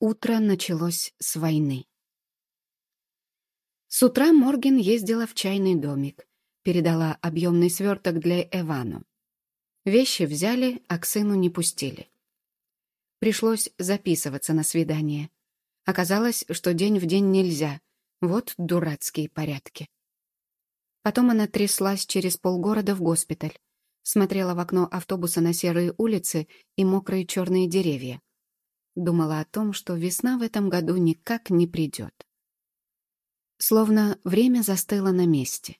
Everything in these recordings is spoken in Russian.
Утро началось с войны. С утра Морген ездила в чайный домик, передала объемный сверток для Эвану. Вещи взяли, а к сыну не пустили. Пришлось записываться на свидание. Оказалось, что день в день нельзя. Вот дурацкие порядки. Потом она тряслась через полгорода в госпиталь. Смотрела в окно автобуса на серые улицы и мокрые черные деревья думала о том, что весна в этом году никак не придет. Словно время застыло на месте.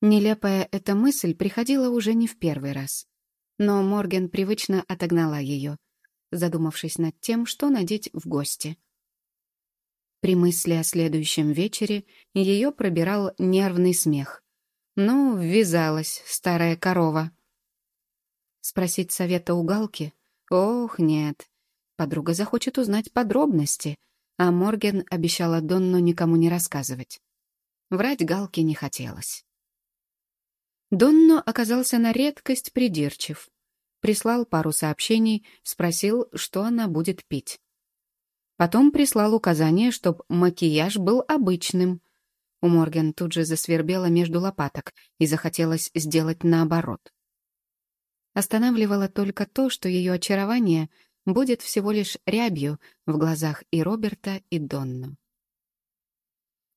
Нелепая эта мысль приходила уже не в первый раз. Но Морген привычно отогнала ее, задумавшись над тем, что надеть в гости. При мысли о следующем вечере ее пробирал нервный смех. Ну, ввязалась старая корова. Спросить совета у Галки? Ох, нет. Подруга захочет узнать подробности, а Морген обещала Донну никому не рассказывать. Врать Галке не хотелось. Донно оказался на редкость придирчив. Прислал пару сообщений, спросил, что она будет пить. Потом прислал указание, чтоб макияж был обычным. У Морген тут же засвербела между лопаток и захотелось сделать наоборот. Останавливало только то, что ее очарование будет всего лишь рябью в глазах и Роберта, и Донну.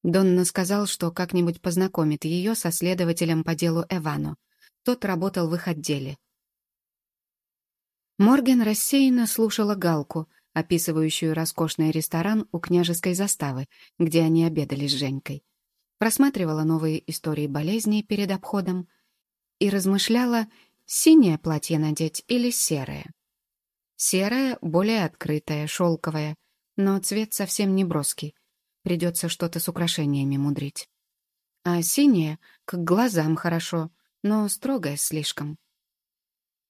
Донна сказал, что как-нибудь познакомит ее со следователем по делу Эвану. Тот работал в их отделе. Морген рассеянно слушала Галку, описывающую роскошный ресторан у княжеской заставы, где они обедали с Женькой. Просматривала новые истории болезней перед обходом и размышляла, синее платье надеть или серое. Серая, более открытая, шелковая, но цвет совсем не броский. Придется что-то с украшениями мудрить. А синяя, к глазам хорошо, но строгая слишком.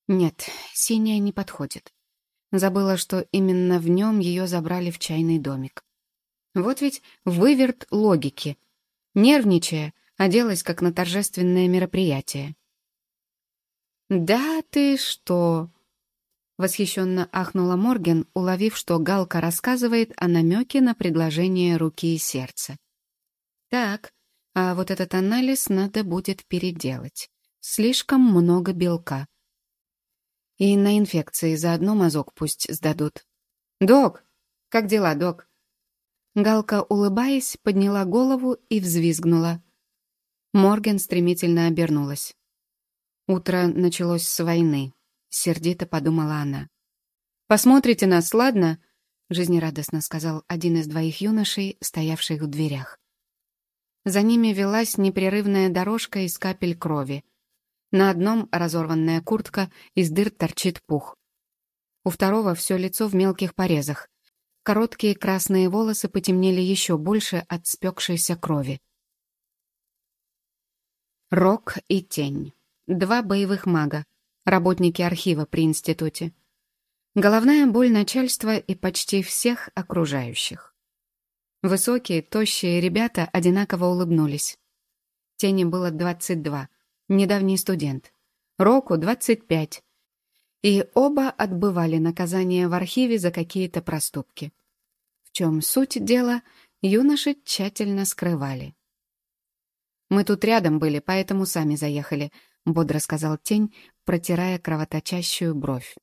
Нет, синяя не подходит. Забыла, что именно в нем ее забрали в чайный домик. Вот ведь выверт логики. Нервничая, оделась как на торжественное мероприятие. «Да ты что!» Восхищенно ахнула Морген, уловив, что Галка рассказывает о намеке на предложение руки и сердца. Так, а вот этот анализ надо будет переделать. Слишком много белка. И на инфекции заодно мазок пусть сдадут. «Док! Как дела, док?» Галка, улыбаясь, подняла голову и взвизгнула. Морген стремительно обернулась. Утро началось с войны. — сердито подумала она. «Посмотрите нас, ладно?» — жизнерадостно сказал один из двоих юношей, стоявших в дверях. За ними велась непрерывная дорожка из капель крови. На одном разорванная куртка, из дыр торчит пух. У второго все лицо в мелких порезах. Короткие красные волосы потемнели еще больше от спекшейся крови. Рок и тень. Два боевых мага, работники архива при институте. Головная боль начальства и почти всех окружающих. Высокие, тощие ребята одинаково улыбнулись. Тени было 22, недавний студент. Року 25. И оба отбывали наказание в архиве за какие-то проступки. В чем суть дела, юноши тщательно скрывали. «Мы тут рядом были, поэтому сами заехали», — бодро сказал Тень, протирая кровоточащую бровь.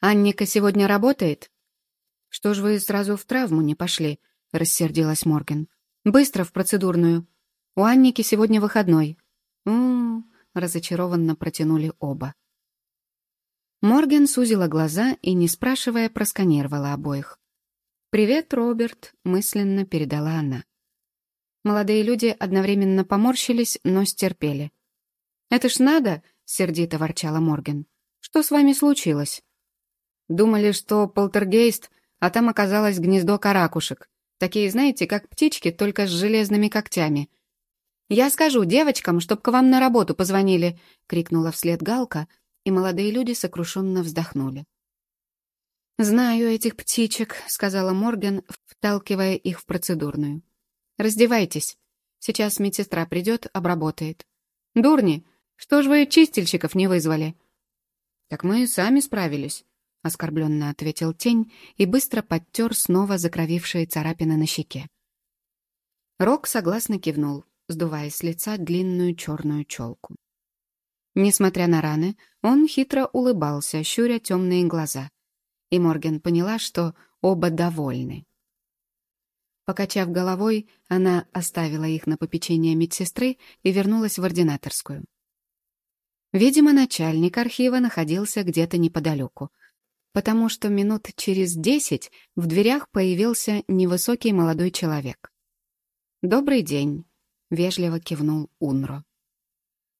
«Анника сегодня работает?» «Что ж вы сразу в травму не пошли?» — рассердилась Морген. «Быстро в процедурную. У Анники сегодня выходной». «М-м-м», разочарованно протянули оба. Морген сузила глаза и, не спрашивая, просканировала обоих. «Привет, Роберт», — мысленно передала она. Молодые люди одновременно поморщились, но стерпели. «Это ж надо сердито ворчала Морген. «Что с вами случилось?» «Думали, что полтергейст, а там оказалось гнездо каракушек. Такие, знаете, как птички, только с железными когтями». «Я скажу девочкам, чтоб к вам на работу позвонили», — крикнула вслед Галка, и молодые люди сокрушенно вздохнули. «Знаю этих птичек», — сказала Морген, вталкивая их в процедурную. «Раздевайтесь. Сейчас медсестра придет, обработает». «Дурни, что ж вы чистильщиков не вызвали?» «Так мы сами справились. — оскорбленно ответил тень и быстро подтер снова закровившие царапины на щеке. Рок согласно кивнул, сдувая с лица длинную черную челку. Несмотря на раны, он хитро улыбался, щуря темные глаза. И Морген поняла, что оба довольны. Покачав головой, она оставила их на попечение медсестры и вернулась в ординаторскую. Видимо, начальник архива находился где-то неподалеку, потому что минут через десять в дверях появился невысокий молодой человек. «Добрый день», — вежливо кивнул Унро.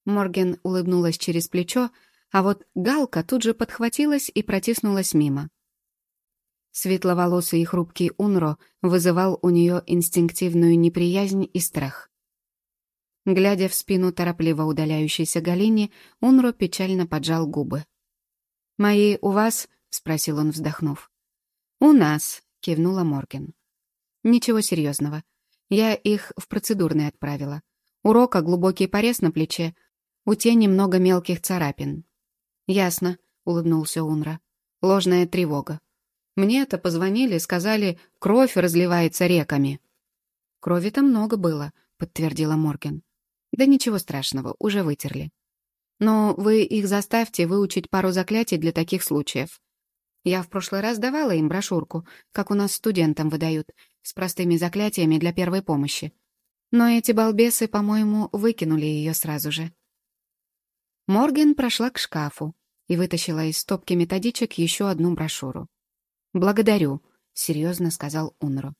Морген улыбнулась через плечо, а вот Галка тут же подхватилась и протиснулась мимо. Светловолосый и хрупкий Унро вызывал у нее инстинктивную неприязнь и страх. Глядя в спину торопливо удаляющейся Галине, Унро печально поджал губы. «Мои у вас?» — спросил он, вздохнув. «У нас», — кивнула Морген. «Ничего серьезного. Я их в процедурный отправила. У Рока глубокий порез на плече, у тени много мелких царапин». «Ясно», — улыбнулся Унра. «Ложная тревога. мне это позвонили, сказали, кровь разливается реками». «Крови-то много было», — подтвердила Морген. «Да ничего страшного, уже вытерли. Но вы их заставьте выучить пару заклятий для таких случаев. Я в прошлый раз давала им брошюрку, как у нас студентам выдают, с простыми заклятиями для первой помощи. Но эти балбесы, по-моему, выкинули ее сразу же. Морген прошла к шкафу и вытащила из стопки методичек еще одну брошюру. «Благодарю», — серьезно сказал Унро.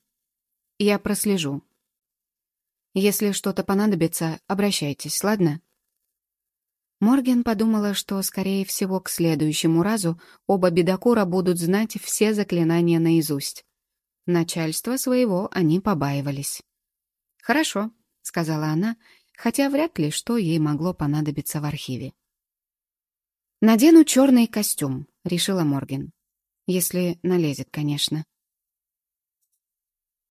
«Я прослежу. Если что-то понадобится, обращайтесь, ладно?» Морген подумала, что, скорее всего, к следующему разу оба бедокура будут знать все заклинания наизусть. Начальство своего они побаивались. «Хорошо», — сказала она, хотя вряд ли что ей могло понадобиться в архиве. «Надену черный костюм», — решила Морген. «Если налезет, конечно».